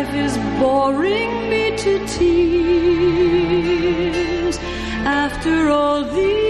life is boring me to tears after all these.